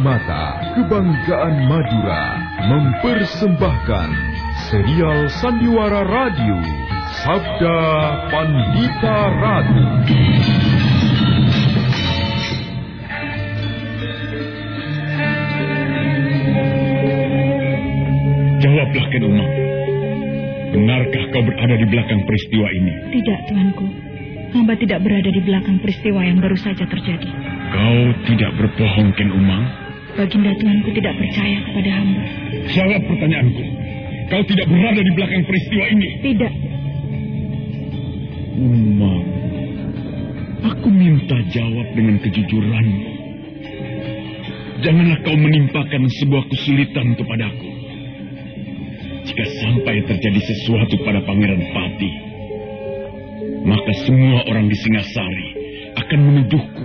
33 Karimata, Kebanggaan Madura, mempersembahkan serial Sandiwara Radio, Sabda Pandita Ratu. Jawablah, Ken Umang. Benarkah kau berada di belakang peristiwa ini? Tidak, Tuanku. Hamba tidak berada di belakang peristiwa yang baru saja terjadi. Kau tidak berbohong, Ken Umang? Baginda Tuanku tidak percaya kepada hamba. Jawab pertanyaanku. Kau tidak berada di belakang peristiwa ini? Tidak. Umang, aku minta jawab dengan kejujuranmu. Janganlah kau menimpakan sebuah kesulitan kepadaku. Jika sampai terjadi sesuatu pada Pangeran Pati, maka semua orang di Singasari akan menuduhku.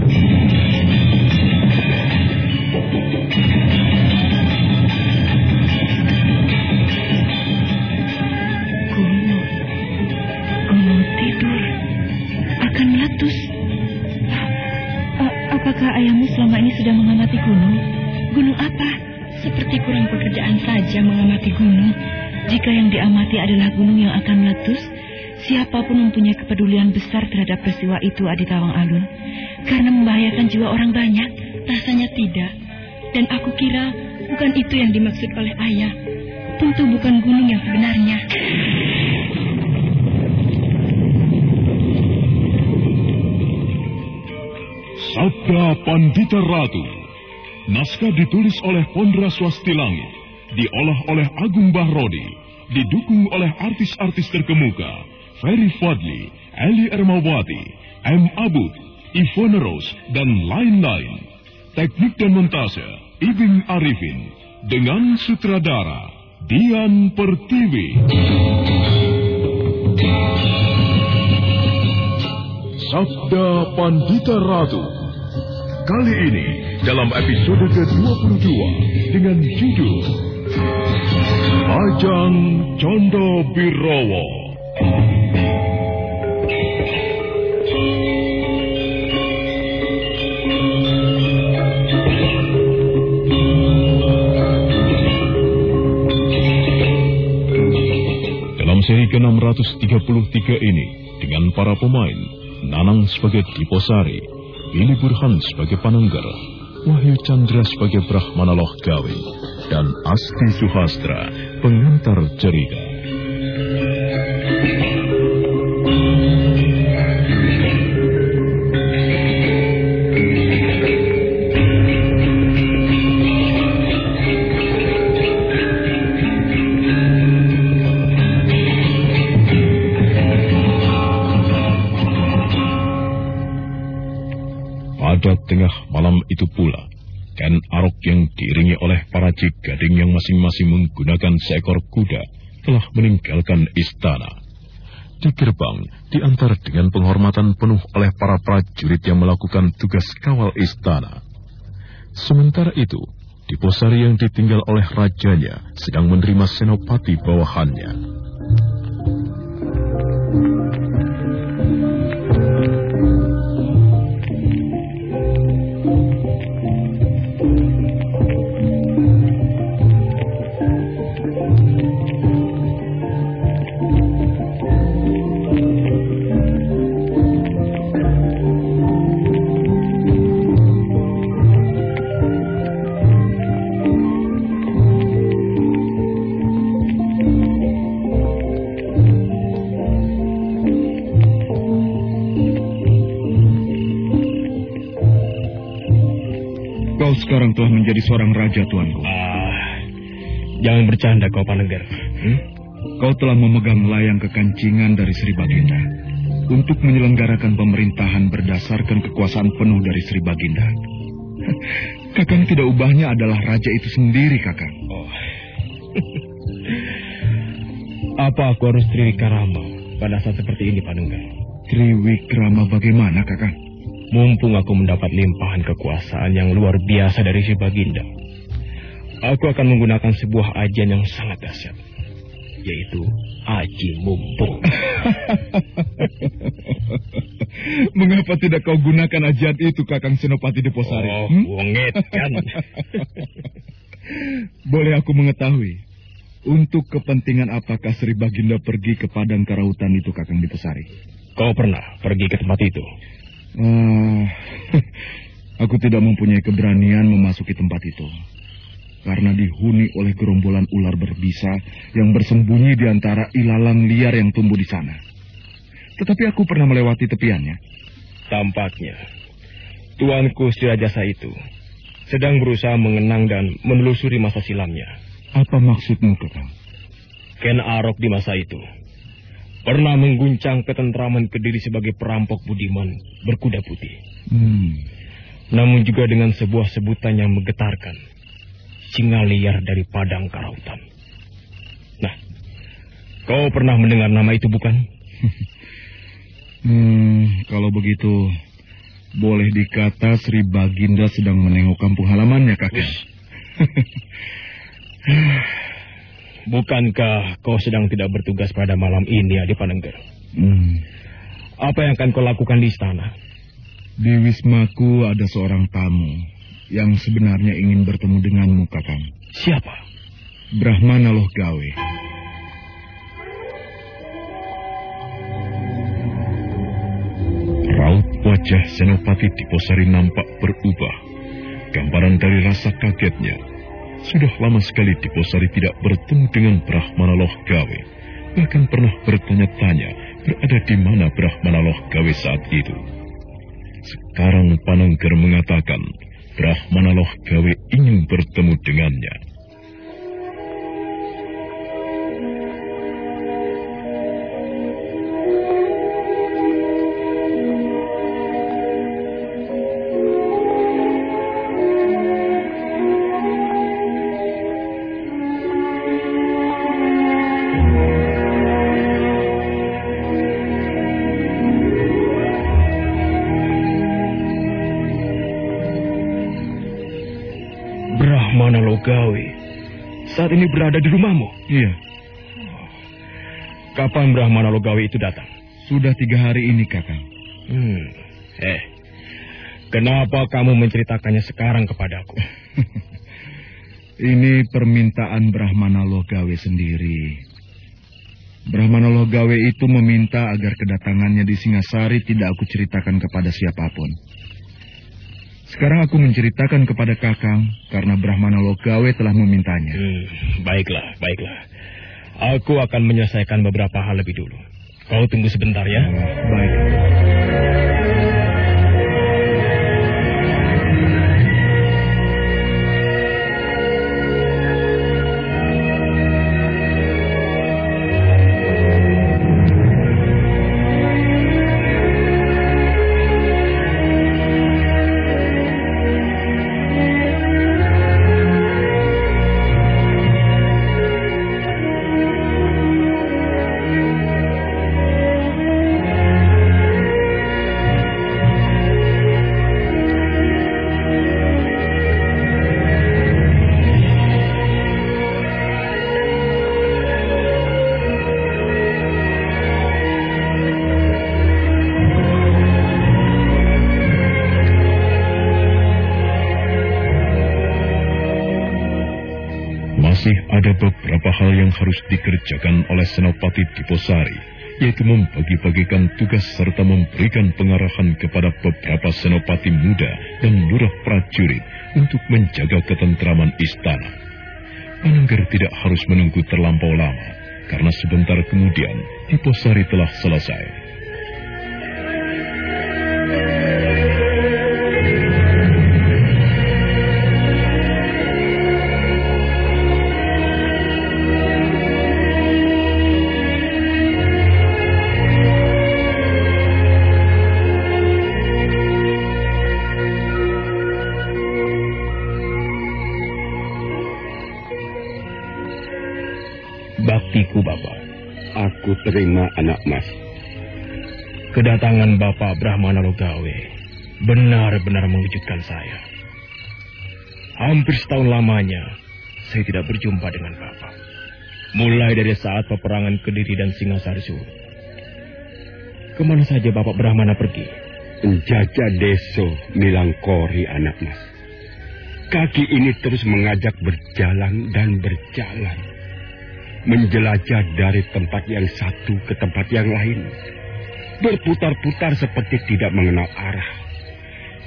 Jika yang diamati adalah gunung yang akan meletus, siapa pun mempunyai kepedulian besar terhadap peristiwa itu Adi Tawang Alun. Karena membahayakan jiwa orang banyak. Rasanya tidak. Dan aku kira bukan itu yang dimaksud oleh ayah. Tentu bukan gunung yang sebenarnya. Sabda Pandita Ratu. Naskah ditulis oleh Pondra Swastilangit, diolah oleh Agung Bahrodi, didukung oleh artis-artis terkemuka, Ferry Fadli, Eli Ermawati, M. Abud, Ivone Rose, dan lain-lain. Teknik dan montase, Ibing Arifin, dengan sutradara, Dian Pertiwi. Sabda Pandita Ratu. Kali ini dalam episode ke-22 dengan judul Ajang Condo Birowo. Dalam seri ke-633 ini, dengan para pemain, Nanang sebagai Diposari, Billy Burhan sebagai Panengger, Wahyu Chandra sebagai Brahmana Gawe, dan Asti Suhastra, pengantar cerita. Seekor kuda telah meninggalkan istana. Di gerbang diantar dengan penghormatan penuh oleh para prajurit yang melakukan tugas kawal istana. Sementara itu, Diposari yang ditinggal oleh rajanya sedang menerima senopati bawahannya. Menjadi seorang raja, tuanku. Ah, jangan bercanda kau, Panengger. Hmm? Kau telah memegang layang kekancingan dari Sri Baginda untuk menyelenggarakan pemerintahan berdasarkan kekuasaan penuh dari Sri Baginda. Kakang tidak ubahnya adalah raja itu sendiri, Kakang. Oh. Apa aku harus Triwikrama pada saat seperti ini, Panengger? Triwikrama bagaimana, Kakang? Mumpung aku mendapat limpahan kekuasaan yang luar biasa dari si Baginda, aku akan menggunakan sebuah ajian yang sangat dahsyat, yaitu Aji Mumpung. Mengapa tidak kau gunakan ajian itu, Kakang Senopati Deposari? Oh, hmm? wongit kan. Boleh aku mengetahui, untuk kepentingan apakah Sri Baginda pergi ke Padang Karautan itu, Kakang Deposari? Kau pernah pergi ke tempat itu? Uh, aku tidak mempunyai keberanian memasuki tempat itu. Karena dihuni oleh gerombolan ular berbisa yang bersembunyi di antara ilalang liar yang tumbuh di sana. Tetapi aku pernah melewati tepiannya. Tampaknya, Tuanku Sirajasa itu sedang berusaha mengenang dan menelusuri masa silamnya. Apa maksudmu, Kakang? Ken Arok di masa itu pernah mengguncang ketentraman Kediri sebagai perampok budiman berkuda putih. Hmm. Namun juga dengan sebuah sebutan yang menggetarkan, singa liar dari padang karautan. Nah, kau pernah mendengar nama itu bukan? hmm, kalau begitu, boleh dikata Sri Baginda sedang menengok kampung halamannya, kakak. Bukankah kau sedang tidak bertugas pada malam ini, Adi Panengger? Hmm. Apa yang akan kau lakukan di istana? Di wismaku ada seorang tamu yang sebenarnya ingin bertemu denganmu, Kakang. Siapa? Brahmana Loh Gawe. Raut wajah Senopati Diposari nampak berubah. Gambaran dari rasa kagetnya sudah lama sekali Diposari tidak bertemu dengan Brahmana Loh Gawe. Bahkan pernah bertanya-tanya berada di mana Brahmana Loh Gawe saat itu. Sekarang Panengger mengatakan Brahmana Loh Gawe ingin bertemu dengannya. Ini berada di rumahmu? Iya. Kapan Brahmana Logawi itu datang? Sudah tiga hari ini, Kakang. Hmm. Eh, kenapa kamu menceritakannya sekarang kepadaku? ini permintaan Brahmana Logawe sendiri. Brahmana Logawe itu meminta agar kedatangannya di Singasari tidak aku ceritakan kepada siapa pun. Sekarang aku menceritakan kepada Kakang karena Brahmana Logawe telah memintanya. Hmm, baiklah, baiklah. Aku akan menyelesaikan beberapa hal lebih dulu. Kau tunggu sebentar ya. Baik. Dikerjakan oleh Senopati Diposari, yaitu membagi-bagikan tugas serta memberikan pengarahan kepada beberapa senopati muda dan lurah prajurit untuk menjaga ketentraman istana. Panengger tidak harus menunggu terlampau lama, karena sebentar kemudian Diposari telah selesai. Baktiku, Bapak. Aku terima anak mas. Kedatangan Bapak Brahmana Logawe benar-benar mengejutkan saya. Hampir setahun lamanya saya tidak berjumpa dengan Bapak. Mulai dari saat peperangan Kediri dan Singasari surut. Ke mana saja Bapak Brahmana pergi? Menjajah deso Milangkori anak mas. Kaki ini terus mengajak berjalan dan berjalan. Menjelajah dari tempat yang satu ke tempat yang lain. Berputar-putar seperti tidak mengenal arah.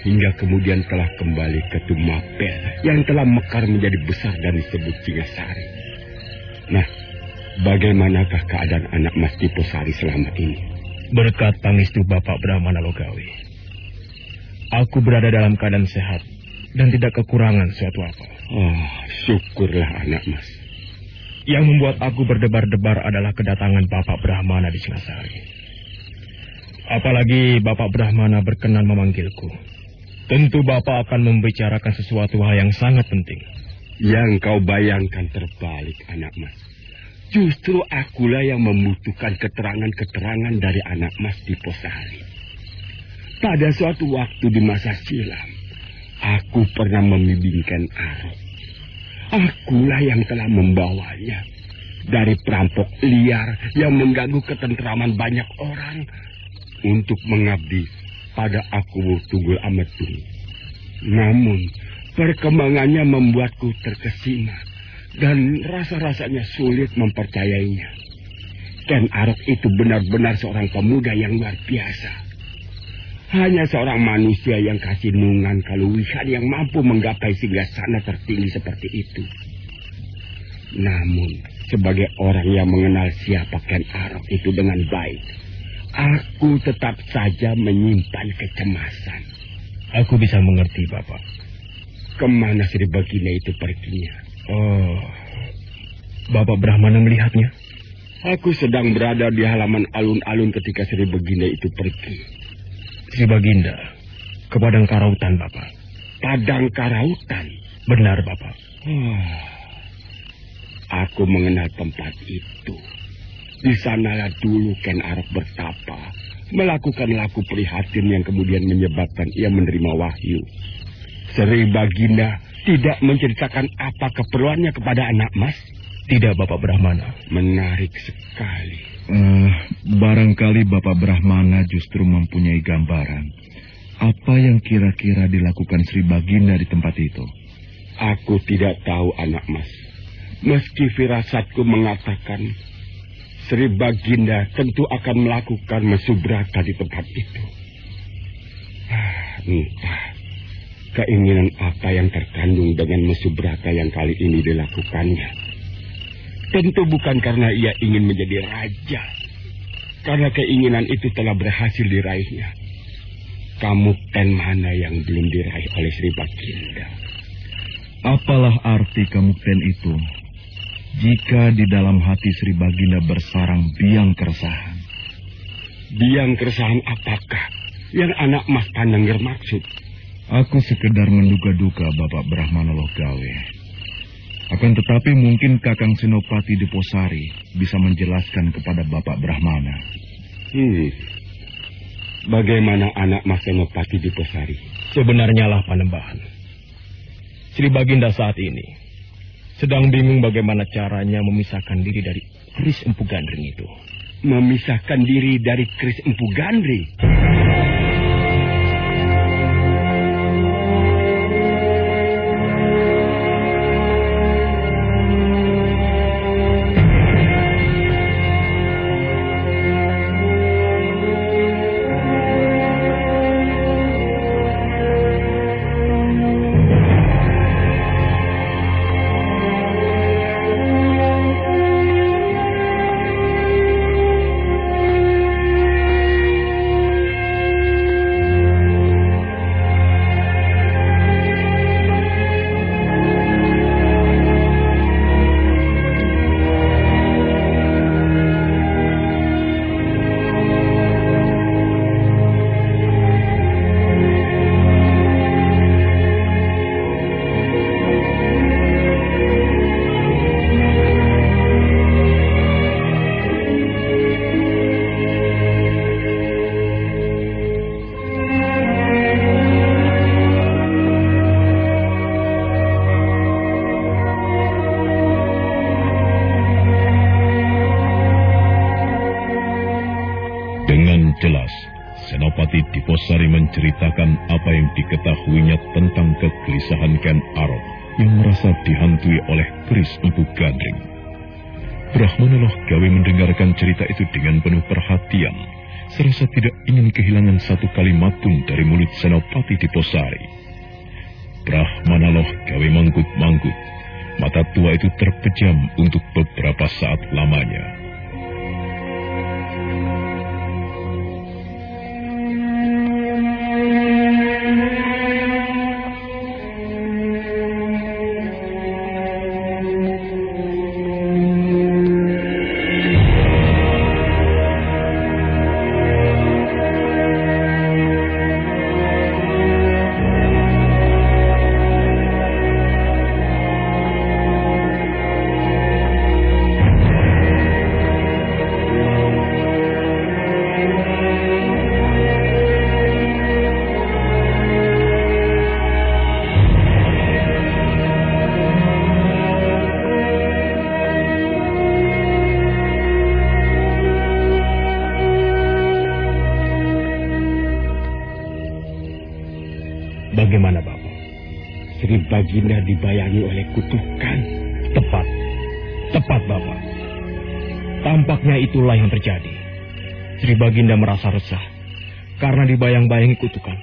Hingga kemudian telah kembali ke Tumapel yang telah mekar menjadi besar dan disebut Singasari. Nah, bagaimanakah keadaan anak Mas Tiposari selama ini? Berkat pangistu Bapak Brahmana Logawi. Aku berada dalam keadaan sehat dan tidak kekurangan suatu apa. Oh, syukurlah anak Mas. Yang membuat aku berdebar-debar adalah kedatangan Bapak Brahmana di Singasari. Apalagi Bapak Brahmana berkenan memanggilku. Tentu Bapak akan membicarakan sesuatu hal yang sangat penting. Yang kau bayangkan terbalik, anak mas. Justru akulah yang membutuhkan keterangan-keterangan dari anak mas di Posari. Pada suatu waktu di masa silam, aku pernah membimbingkan Arok. Akulah yang telah membawanya dari perampok liar yang mengganggu ketentraman banyak orang untuk mengabdi pada aku Tunggul Ametung. Namun, perkembangannya membuatku terkesima dan rasa-rasanya sulit mempercayainya. Ken Arok itu benar-benar seorang pemuda yang luar biasa. Hanya seorang manusia yang kasih nungan kaluwihan yang mampu menggapai singgah sana tertinggi seperti itu. Namun, sebagai orang yang mengenal siapa Ken Arok itu dengan baik, aku tetap saja menyimpan kecemasan. Aku bisa mengerti, Bapak. Ke mana Sri Bagina itu perginya? Oh, Bapak Brahmana melihatnya? Aku sedang berada di halaman alun-alun ketika Sri Baginda itu pergi. Sri Baginda, ke Padang Karautan, Bapak. Padang Karautan? Benar, Bapak. Oh, aku mengenal tempat itu. Di sanalah dulu Ken Arok bertapa, melakukan laku prihatin yang kemudian menyebabkan ia menerima wahyu. Sri Baginda tidak menceritakan apa keperluannya kepada anak mas? Tidak, Bapak Brahmana. Menarik sekali. Uh, barangkali Bapak Brahmana justru mempunyai gambaran. Apa yang kira-kira dilakukan Sri Baginda di tempat itu? Aku tidak tahu, anak mas. Meski firasatku mengatakan Sri Baginda tentu akan melakukan mesubrata di tempat itu. Ah, entah keinginan apa yang terkandung dengan mesubrata yang kali ini dilakukannya. Tentu bukan karena ia ingin menjadi raja. Karena keinginan itu telah berhasil diraihnya. Kamu ten mana yang belum diraih oleh Sri Baginda? Apalah arti kamukten itu? Jika di dalam hati Sri Baginda bersarang biang keresahan. Biang keresahan apakah yang anak Mas Panengger maksud? Aku sekedar menduga-duga Bapak Brahmana Logawe. Akan tetapi mungkin Kakang Senopati di Posari bisa menjelaskan kepada Bapak Brahmana. Hmm. Bagaimana anak Mas Senopati di Posari? Sebenarnya lah Panembahan. Sri Baginda saat ini sedang bingung bagaimana caranya memisahkan diri dari Kris Empu Gandring itu. Memisahkan diri dari Kris Empu Gandring? Serasa tidak ingin kehilangan satu kalimat pun dari mulut Senopati Diposari. Brahmana Loh Gawe manggut-manggut, mata tua itu terpejam untuk beberapa saat lamanya. Baginda merasa resah karena dibayang-bayangi kutukan.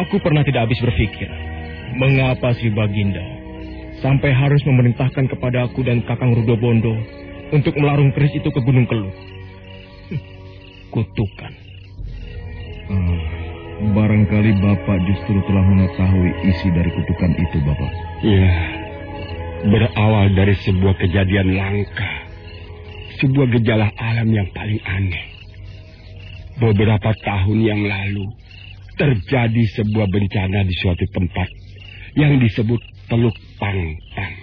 Aku pernah tidak habis berpikir, mengapa Sri Baginda sampai harus memerintahkan kepada aku dan Kakang Rudobondo untuk melarung keris itu ke Gunung Keluh. Kutukan. Uh, barangkali Bapak justru telah mengetahui isi dari kutukan itu, Bapak. Iya, berawal dari sebuah kejadian langka sebuah gejala alam yang paling aneh. Beberapa tahun yang lalu, terjadi sebuah bencana di suatu tempat yang disebut Teluk Pangpang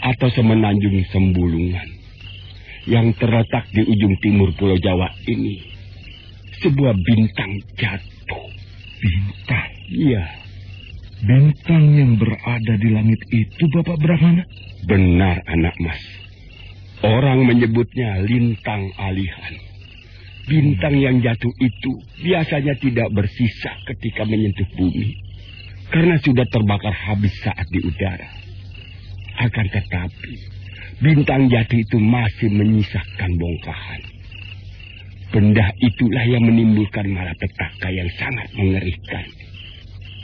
atau Semenanjung Sembulungan yang terletak di ujung timur Pulau Jawa ini. Sebuah bintang jatuh. Bintang? Iya. Bintang yang berada di langit itu, Bapak Brahmana? Benar, anak mas. Orang menyebutnya lintang alihan. Bintang yang jatuh itu biasanya tidak bersisa ketika menyentuh bumi. Karena sudah terbakar habis saat di udara. Akan tetapi, bintang jatuh itu masih menyisakan bongkahan. Benda itulah yang menimbulkan malapetaka yang sangat mengerikan.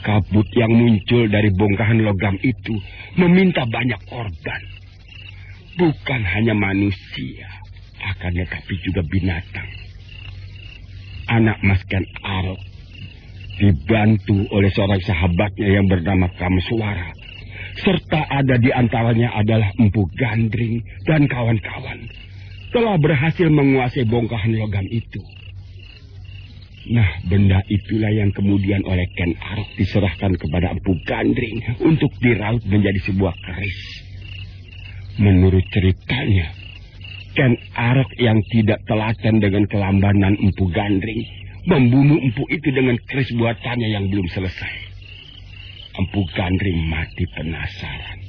Kabut yang muncul dari bongkahan logam itu meminta banyak korban bukan hanya manusia, akan tetapi juga binatang. Anak Mas Ken Arok dibantu oleh seorang sahabatnya yang bernama Kamsuara, serta ada di antaranya adalah Empu Gandring dan kawan-kawan, telah berhasil menguasai bongkahan logam itu. Nah, benda itulah yang kemudian oleh Ken Arok diserahkan kepada Empu Gandring untuk diraut menjadi sebuah keris. Menurut ceritanya, Ken Arok yang tidak telaten dengan kelambanan Empu Gandring membunuh Empu itu dengan keris buatannya yang belum selesai. Empu Gandring mati penasaran.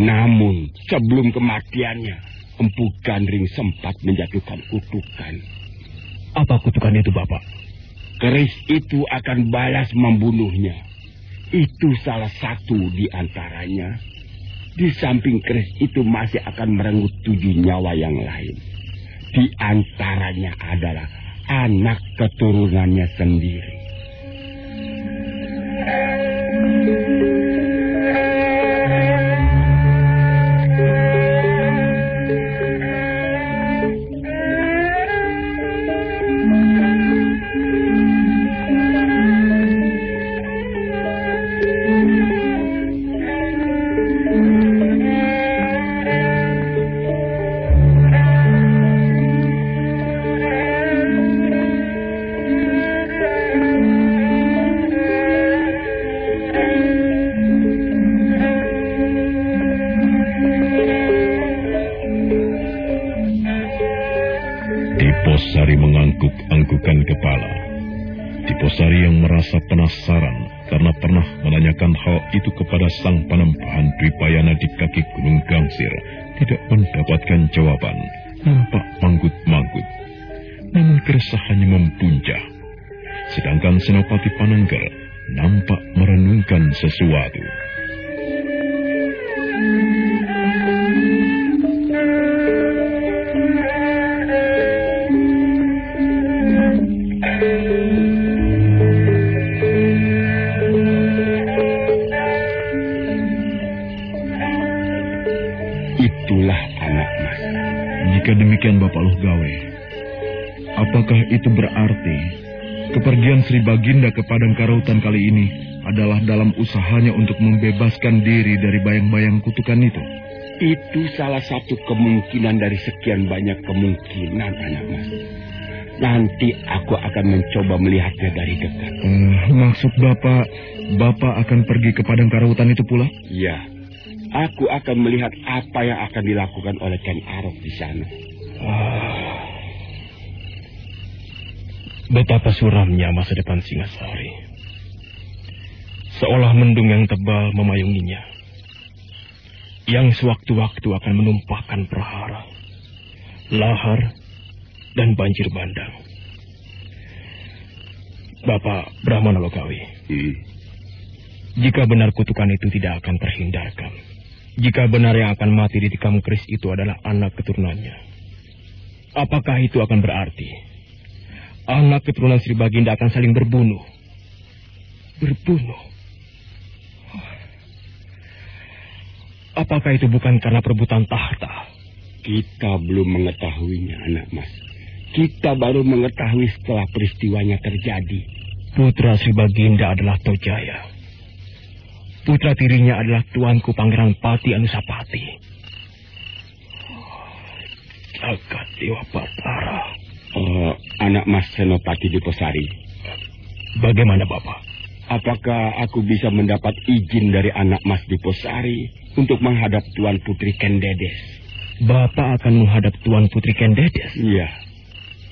Namun, sebelum kematiannya, Empu Gandring sempat menjatuhkan kutukan. Apa kutukan itu, Bapak? Keris itu akan balas membunuhnya. Itu salah satu di antaranya di samping keris itu masih akan merenggut tujuh nyawa yang lain. Di antaranya adalah anak keturunannya sendiri. menanyakan hal itu kepada sang penempahan Dwipayana di kaki Gunung Gangsir tidak mendapatkan jawaban. Nampak manggut-manggut. Namun keresahannya mempuncah. Sedangkan Senopati Panengger nampak merenungkan sesuatu. Jika demikian Bapak Luh Gawe, apakah itu berarti kepergian Sri Baginda ke Padang Karautan kali ini adalah dalam usahanya untuk membebaskan diri dari bayang-bayang kutukan itu? Itu salah satu kemungkinan dari sekian banyak kemungkinan anak mas. Nanti aku akan mencoba melihatnya dari dekat. Eh, maksud Bapak, Bapak akan pergi ke Padang Karautan itu pula? Ya, aku akan melihat apa yang akan dilakukan oleh Ken Arok di sana. Betapa suramnya masa depan Singasari. Seolah mendung yang tebal memayunginya. Yang sewaktu-waktu akan menumpahkan perhara, lahar, dan banjir bandang. Bapak Brahmana Logawi, jika benar kutukan itu tidak akan terhindarkan, jika benar yang akan mati di tikam keris itu adalah anak keturunannya, apakah itu akan berarti anak keturunan Sri Baginda akan saling berbunuh? Berbunuh? Apakah itu bukan karena perebutan tahta? Kita belum mengetahuinya, anak mas. Kita baru mengetahui setelah peristiwanya terjadi. Putra Sri Baginda adalah Tojaya. Putra tirinya adalah tuanku Pangeran Pati Anusapati. Jagat Dewa Batara. Oh, anak mas Senopati Diposari. Bagaimana Bapak? Apakah aku bisa mendapat izin dari anak mas Diposari untuk menghadap Tuan Putri Kendedes? Bapak akan menghadap Tuan Putri Kendedes? Iya.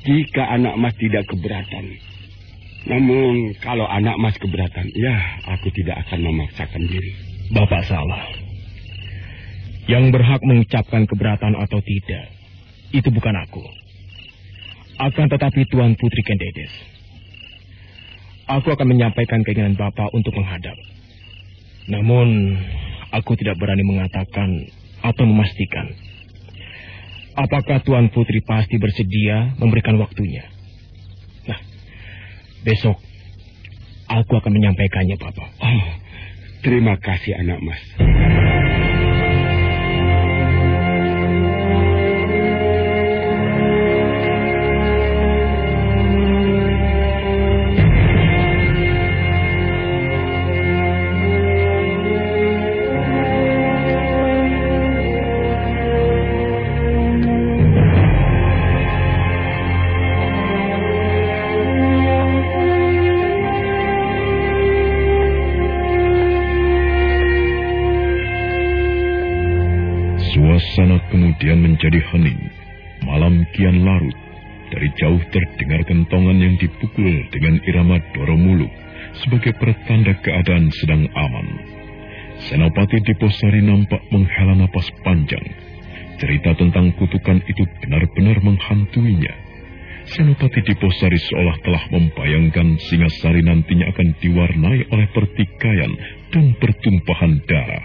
Jika anak mas tidak keberatan. Namun kalau anak mas keberatan, ya aku tidak akan memaksakan diri. Bapak salah. Yang berhak mengucapkan keberatan atau tidak, itu bukan aku. Akan tetapi Tuan Putri Kendedes. Aku akan menyampaikan keinginan Bapak untuk menghadap. Namun, aku tidak berani mengatakan atau memastikan. Apakah Tuan Putri pasti bersedia memberikan waktunya? Besok aku akan menyampaikannya, Bapak. Oh, terima kasih anak mas. Sedang aman. Senopati Diposari nampak menghela napas panjang. Cerita tentang kutukan itu benar-benar menghantuinya. Senopati Diposari seolah telah membayangkan Singasari nantinya akan diwarnai oleh pertikaian dan pertumpahan darah.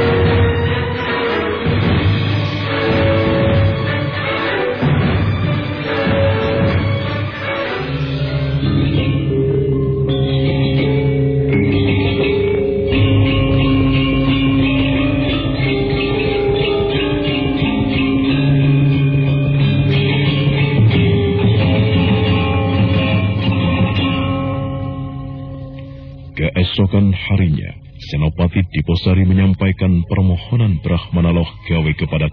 Diposari menyampaikan permohonan Brahmana Loh Gawe kepada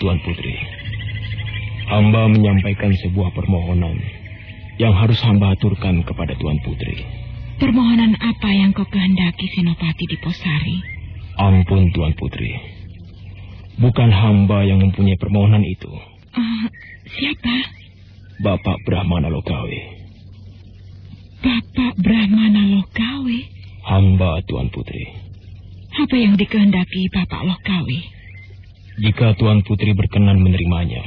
Tuan Putri. Hamba menyampaikan sebuah permohonan yang harus hamba aturkan kepada Tuan Putri. Permohonan apa yang kau kehendaki Senopati di Posari? Ampun Tuan Putri. Bukan hamba yang mempunyai permohonan itu. Uh, siapa? Bapak Brahmana Lokawe. Bapak Brahmana Lokawe? Hamba Tuan Putri. Apa yang dikehendaki Bapak Lokawe? Jika Tuan Putri berkenan menerimanya,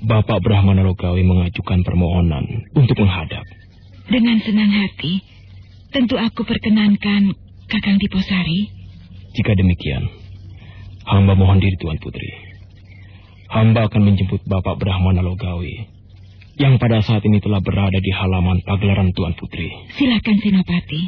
Bapak Brahmana Rogawi mengajukan permohonan untuk menghadap. Dengan senang hati, tentu aku perkenankan Kakang Diposari. Jika demikian, hamba mohon diri Tuan Putri. Hamba akan menjemput Bapak Brahmana Logawi yang pada saat ini telah berada di halaman pagelaran Tuan Putri. Silakan Senopati.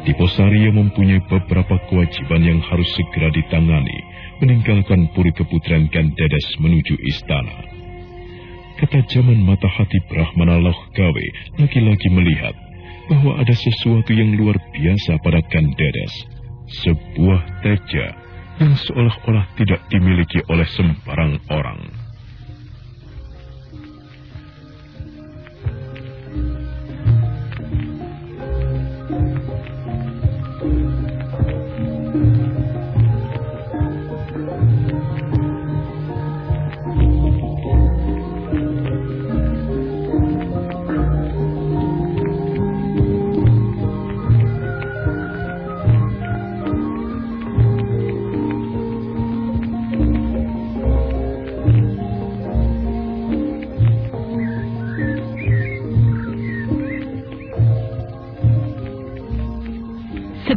Diposari yang mempunyai beberapa kewajiban yang harus segera ditangani, meninggalkan Puri Keputran Kan Dedes menuju istana. Ketajaman mata hati Brahmana Loh Gawe lagi-lagi melihat bahwa ada sesuatu yang luar biasa pada Kan Dedes. Sebuah teja yang seolah-olah tidak dimiliki oleh sembarang orang.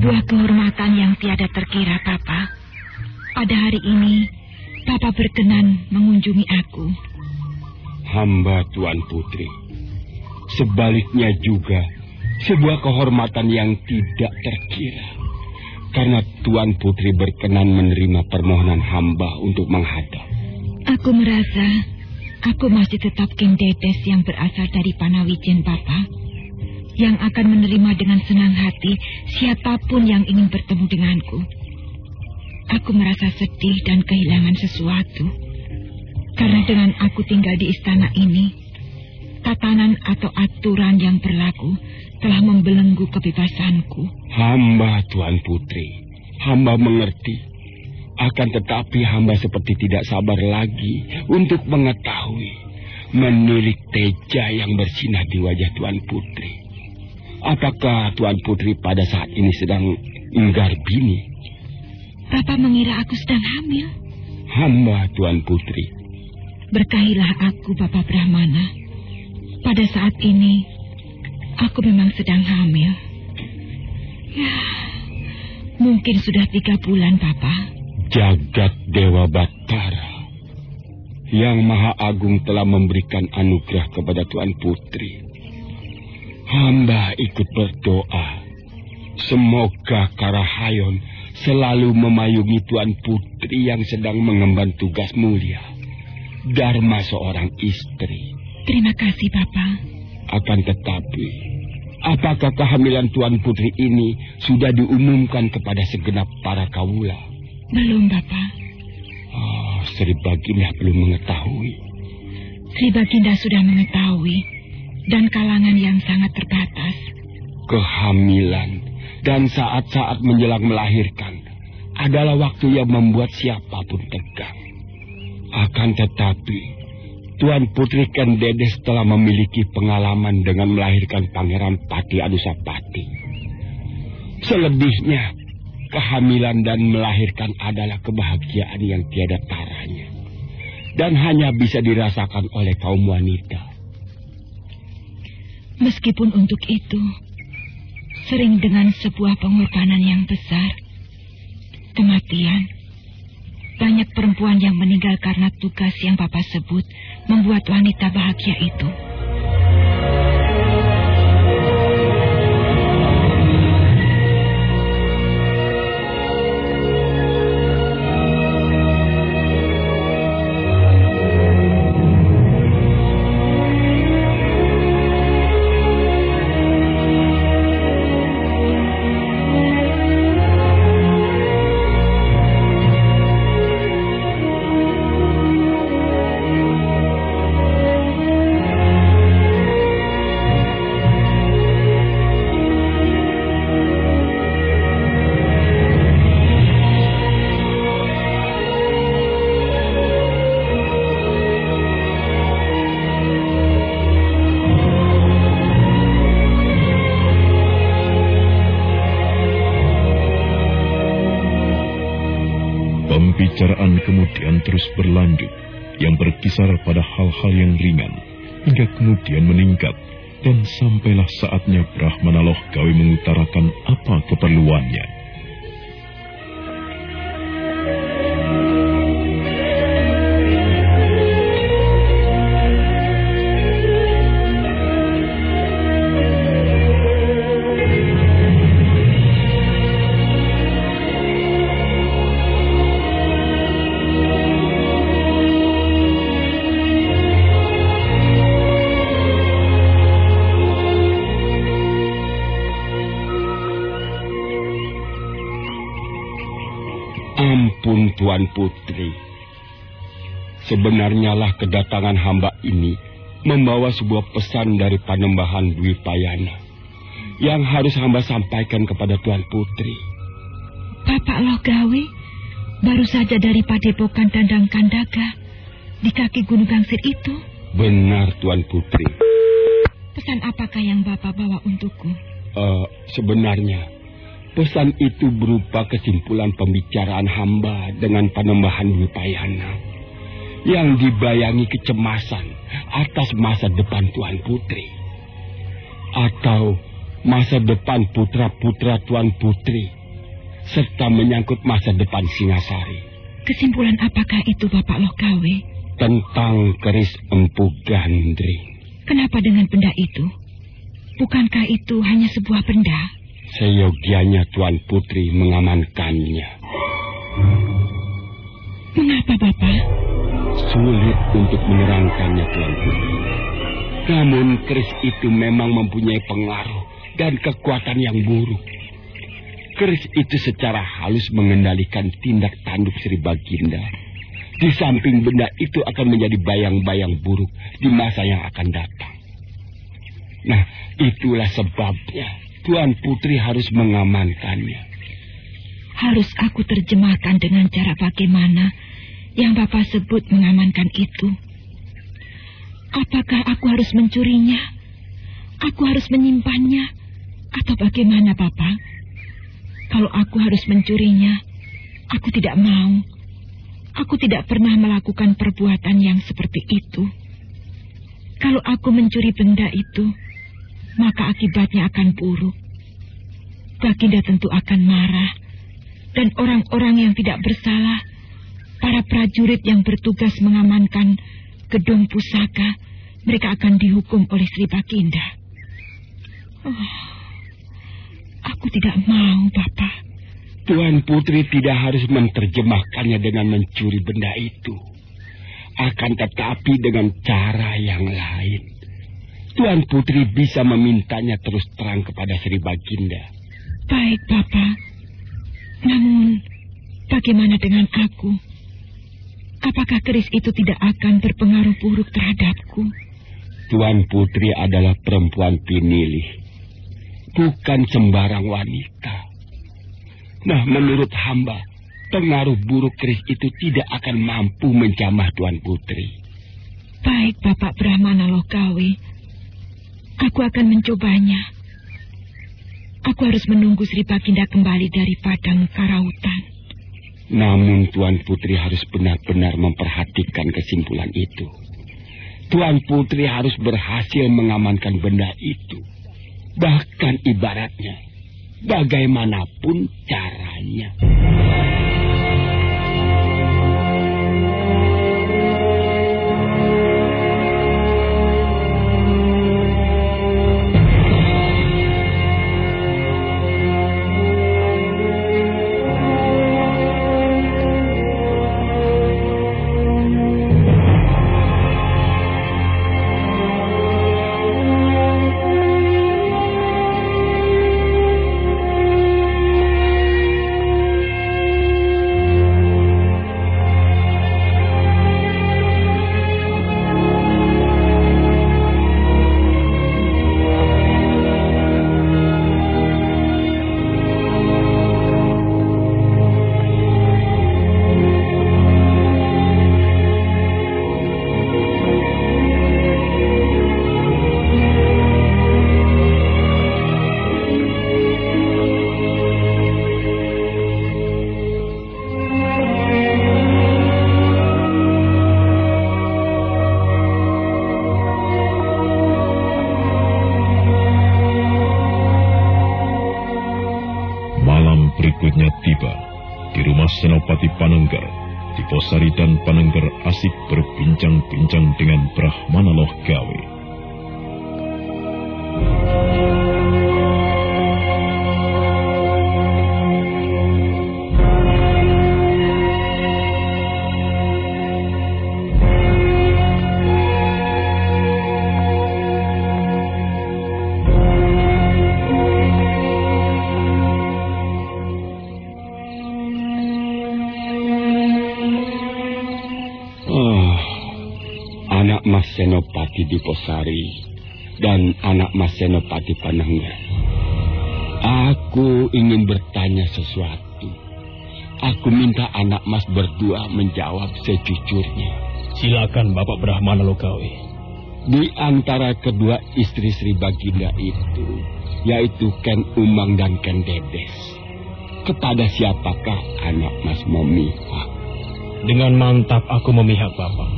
Sebuah kehormatan yang tiada terkira, Papa. Pada hari ini, Papa berkenan mengunjungi aku. Hamba Tuan Putri. Sebaliknya juga, sebuah kehormatan yang tidak terkira. Karena Tuan Putri berkenan menerima permohonan hamba untuk menghadap. Aku merasa aku masih tetap King Dedes yang berasal dari Panawijen, Papa yang akan menerima dengan senang hati siapa pun yang ingin bertemu denganku. Aku merasa sedih dan kehilangan sesuatu. Karena dengan aku tinggal di istana ini, tata tatanan atau aturan yang berlaku telah membelenggu kebebasanku. Hamba, Tuan Putri, hamba mengerti. Akan tetapi hamba seperti tidak sabar lagi untuk mengetahui menilik teja yang bersinar di wajah Tuan Putri. Apakah Tuan Putri pada saat ini sedang enggar bini? Papa mengira aku sedang hamil. Hamba Tuan Putri. Berkahilah aku, Bapak Brahmana. Pada saat ini, aku memang sedang hamil. Ya, mungkin sudah tiga bulan, Papa. Jagat Dewa Batara yang Maha Agung telah memberikan anugerah kepada Tuan Putri. Hamba ikut berdoa. Semoga Karahayon selalu memayungi Tuan Putri yang sedang mengemban tugas mulia. Dharma seorang istri. Terima kasih, Papa. Akan tetapi, apakah kehamilan Tuan Putri ini sudah diumumkan kepada segenap para kawula? Belum, Bapak. Oh, Sri Baginda belum mengetahui. Sri Baginda sudah mengetahui dan kalangan yang sangat terbatas. Kehamilan dan saat-saat menjelang melahirkan adalah waktu yang membuat siapa pun tegang. Akan tetapi, Tuan Putri Kendedes telah memiliki pengalaman dengan melahirkan Pangeran Pati Adusapati. Selebihnya, kehamilan dan melahirkan adalah kebahagiaan yang tiada taranya. Dan hanya bisa dirasakan oleh kaum wanita. Meskipun untuk itu, sering dengan sebuah pengorbanan yang besar, kematian, banyak perempuan yang meninggal karena tugas yang Bapak sebut membuat wanita bahagia itu. Hal-hal yang ringan, hingga kemudian meningkat, dan sampailah saatnya kedatangan hamba ini membawa sebuah pesan dari Panembahan Dwi Payana yang harus hamba sampaikan kepada Tuan Putri. Bapak Logawi baru saja dari Padepokan Dandang Kandaga di kaki Gunung Gangsir itu. Benar Tuan Putri. Pesan apakah yang Bapak bawa untukku? Uh, sebenarnya pesan itu berupa kesimpulan pembicaraan hamba dengan Panembahan Dwi Payana yang dibayangi kecemasan atas masa depan Tuan Putri atau masa depan putra-putra Tuan Putri serta menyangkut masa depan Singasari. Kesimpulan apakah itu Bapak Lokawe? Tentang keris empu Gandri. Kenapa dengan benda itu? Bukankah itu hanya sebuah benda? Seyogianya Tuan Putri mengamankannya. Mengapa Bapak? Sulit untuk menerangkannya Tuan Putri. Namun keris itu memang mempunyai pengaruh dan kekuatan yang buruk. Keris itu secara halus mengendalikan tindak tanduk Sri Baginda. Di samping benda itu akan menjadi bayang-bayang buruk di masa yang akan datang. Nah, itulah sebabnya Tuan Putri harus mengamankannya. Harus aku terjemahkan dengan cara bagaimana yang Bapak sebut mengamankan itu. Apakah aku harus mencurinya? Aku harus menyimpannya? Atau bagaimana, Bapak? Kalau aku harus mencurinya, aku tidak mau. Aku tidak pernah melakukan perbuatan yang seperti itu. Kalau aku mencuri benda itu, maka akibatnya akan buruk. Baginda tentu akan marah, dan orang-orang yang tidak bersalah, para prajurit yang bertugas mengamankan gedung pusaka, mereka akan dihukum oleh Sri Baginda. Oh, aku tidak mau, Bapak. Tuan Putri tidak harus menerjemahkannya dengan mencuri benda itu. Akan tetapi dengan cara yang lain. Tuan Putri bisa memintanya terus terang kepada Sri Baginda. Baik, Bapak. Namun, bagaimana dengan aku? Apakah keris itu tidak akan berpengaruh buruk terhadapku? Tuan Putri adalah perempuan pinilih, bukan sembarang wanita. Nah, menurut hamba, pengaruh buruk keris itu tidak akan mampu menjamah Tuan Putri. Baik, Bapak Brahmana Lokawi. Aku akan mencobanya. Aku harus menunggu Sri Baginda kembali dari Padang Karautan. Namun Tuan Putri harus benar-benar memperhatikan kesimpulan itu. Tuan Putri harus berhasil mengamankan benda itu. Bahkan ibaratnya, bagaimanapun caranya. Diposari dan anak Mas Senopati Panangga. Aku ingin bertanya sesuatu. Aku minta anak Mas berdua menjawab sejujurnya. Silakan Bapak Brahmana Lokawi. Di antara kedua istri Sri Baginda itu, yaitu Ken Umang dan Ken Dedes, kepada siapakah anak Mas memihak? Dengan mantap aku memihak Bapak.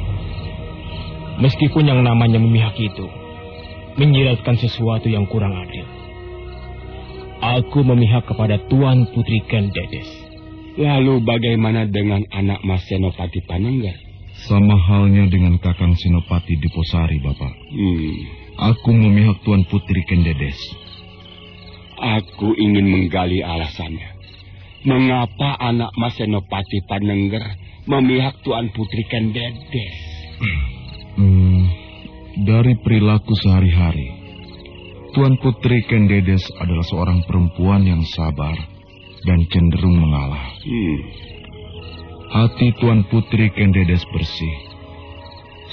Meskipun yang namanya memihak itu menyiratkan sesuatu yang kurang adil. Aku memihak kepada Tuan Putri Kendedes. Lalu bagaimana dengan anak Mas Senopati Panenggar? Sama halnya dengan Kakang Senopati Diposari, Bapak. Hmm. Aku memihak Tuan Putri Kendedes. Aku ingin menggali alasannya. Mengapa anak Mas Senopati Panengger memihak Tuan Putri Kendedes? Hmm, dari perilaku sehari-hari, Tuan Putri Kendedes adalah seorang perempuan yang sabar dan cenderung mengalah. Hmm. Hati Tuan Putri Kendedes bersih.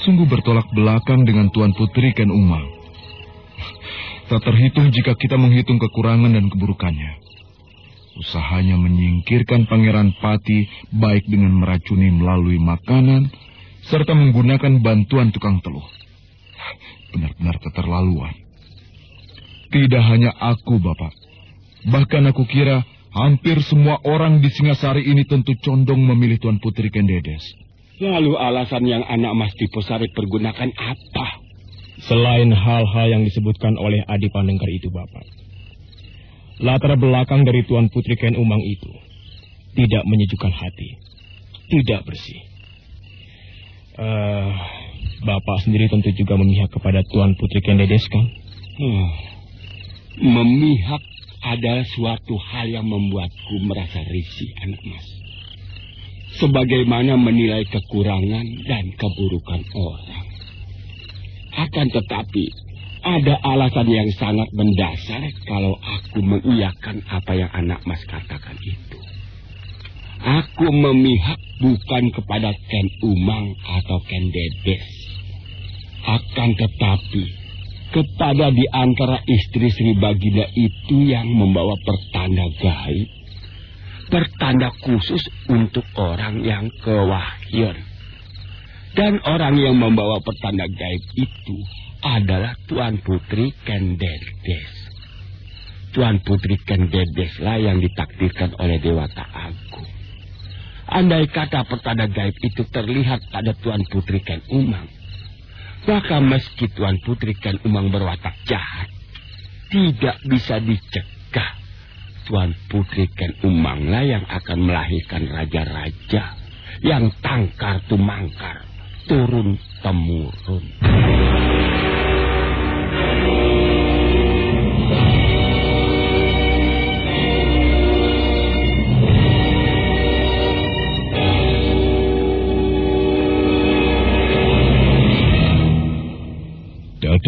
Sungguh bertolak belakang dengan Tuan Putri Ken Umang. Tak terhitung jika kita menghitung kekurangan dan keburukannya. Usahanya menyingkirkan Pangeran Pati baik dengan meracuni melalui makanan serta menggunakan bantuan tukang teluh. Benar-benar keterlaluan. Tidak hanya aku, Bapak. Bahkan aku kira hampir semua orang di Singasari ini tentu condong memilih Tuan Putri Kendedes. Lalu alasan yang anak Mas Diposari pergunakan apa? Selain hal-hal yang disebutkan oleh Adi Panengkar itu, Bapak. Latar belakang dari Tuan Putri Ken Umang itu tidak menyejukkan hati, tidak bersih. Uh, Bapak sendiri tentu juga memihak kepada Tuan Putri Ken Dedes, kan? Hmm. Memihak adalah suatu hal yang membuatku merasa risih, anak mas. Sebagaimana menilai kekurangan dan keburukan orang. Akan tetapi, ada alasan yang sangat mendasar kalau aku mengiyakan apa yang anak mas katakan itu. Aku memihak bukan kepada Ken Umang atau Ken Dedes. Akan tetapi, kepada di antara istri Sri Baginda itu yang membawa pertanda gaib. Pertanda khusus untuk orang yang kewahyun. Dan orang yang membawa pertanda gaib itu adalah Tuan Putri Kendedes. Tuan Putri Kendedes lah yang ditakdirkan oleh Dewata Agung. Andai kata pertanda gaib itu terlihat pada Tuan Putri Ken Umang, maka meski Tuan Putri Ken Umang berwatak jahat, tidak bisa dicegah. Tuan Putri Ken Umang lah yang akan melahirkan raja-raja yang tangkar tumangkar, turun temurun.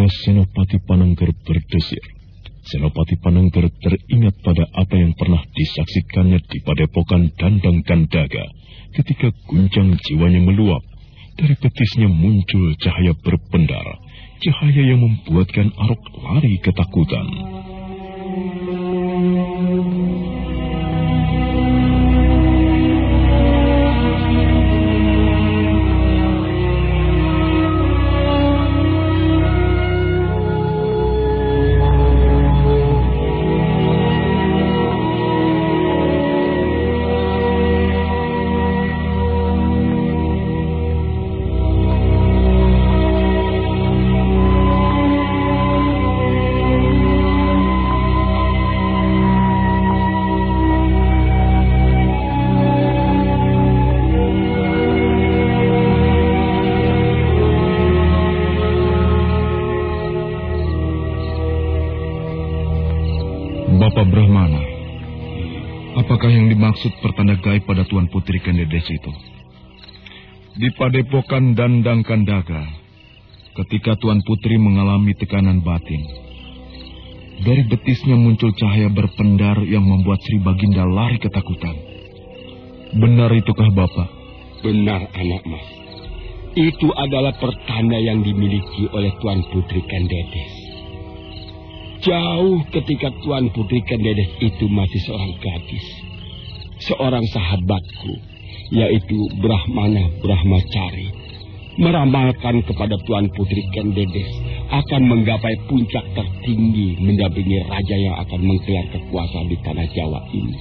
Senopati Panengger berdesir. Senopati Panengger teringat pada apa yang pernah disaksikannya di padepokan Dandang Kandaga ketika guncang jiwanya meluap. Dari betisnya muncul cahaya berpendar, cahaya yang membuatkan Arok lari ketakutan. Di padepokan Dandang Kandaga, ketika Tuan Putri mengalami tekanan batin, dari betisnya muncul cahaya berpendar yang membuat Sri Baginda lari ketakutan. Benar itukah Bapak? Benar, anak mas. Itu adalah pertanda yang dimiliki oleh Tuan Putri Kendedes. Jauh ketika Tuan Putri Kendedes itu masih seorang gadis seorang sahabatku, yaitu Brahmana Brahmacari, meramalkan kepada Tuan Putri Kendedes akan menggapai puncak tertinggi mendampingi raja yang akan menggelar kekuasaan di tanah Jawa ini.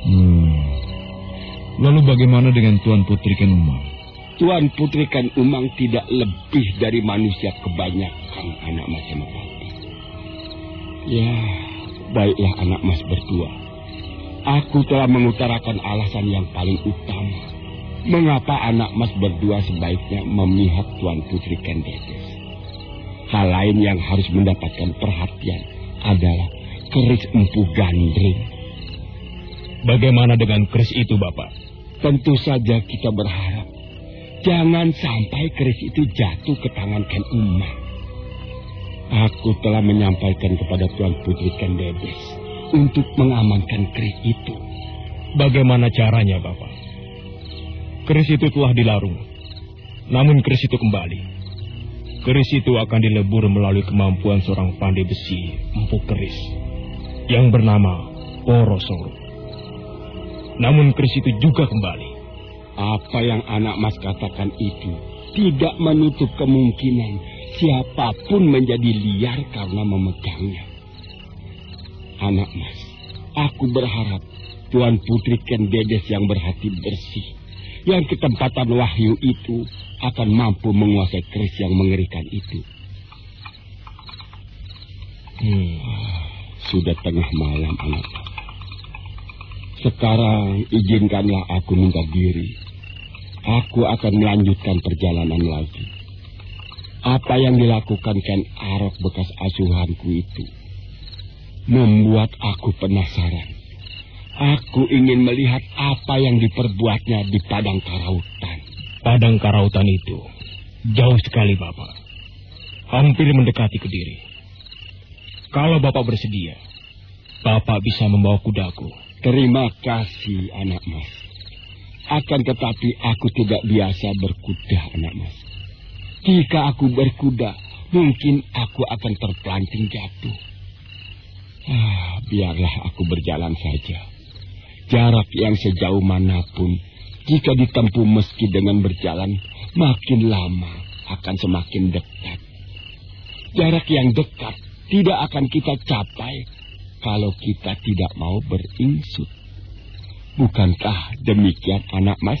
Hmm. Lalu bagaimana dengan Tuan Putri Ken Umang? Tuan Putri Ken Umang tidak lebih dari manusia kebanyakan anak mas Senopati. Ya, baiklah anak mas berdua. Aku telah mengutarakan alasan yang paling utama. Mengapa anak mas berdua sebaiknya memihak Tuan Putri Kendedes. Hal lain yang harus mendapatkan perhatian adalah keris empu gandring. Bagaimana dengan keris itu, Bapak? Tentu saja kita berharap jangan sampai keris itu jatuh ke tangan Ken Umar. Aku telah menyampaikan kepada Tuan Putri Kendedes untuk mengamankan keris itu. Bagaimana caranya, Bapak? Keris itu telah dilarung. Namun keris itu kembali. keris itu akan dilebur melalui kemampuan seorang pandai besi, empuk keris, yang bernama Porosoro. Namun keris itu juga kembali. Apa yang anak mas katakan itu tidak menutup kemungkinan siapa pun menjadi liar karena memegangnya. Anak mas, aku berharap Tuan Putri Ken Dedes yang berhati bersih, yang ketempatan wahyu itu akan mampu menguasai keris yang mengerikan itu. Hmm, sudah tengah malam, anak. Sekarang izinkanlah aku minta diri. Aku akan melanjutkan perjalanan lagi. Apa yang dilakukan Ken Arok bekas asuhanku itu membuat aku penasaran. Aku ingin melihat apa yang diperbuatnya di padang karautan. Padang karautan itu jauh sekali, Bapak. Hampir mendekati ke diri. Kalau Bapak bersedia, Bapak bisa membawa kudaku. Terima kasih, anak mas. Akan tetapi aku tidak biasa berkuda, anak mas. Jika aku berkuda, mungkin aku akan terpelanting jatuh. Ah, biarlah aku berjalan saja. Jarak yang sejauh mana pun, jika ditempuh meski dengan berjalan, makin lama akan semakin dekat. Jarak yang dekat tidak akan kita capai kalau kita tidak mau beringsut. Bukankah demikian anak mas?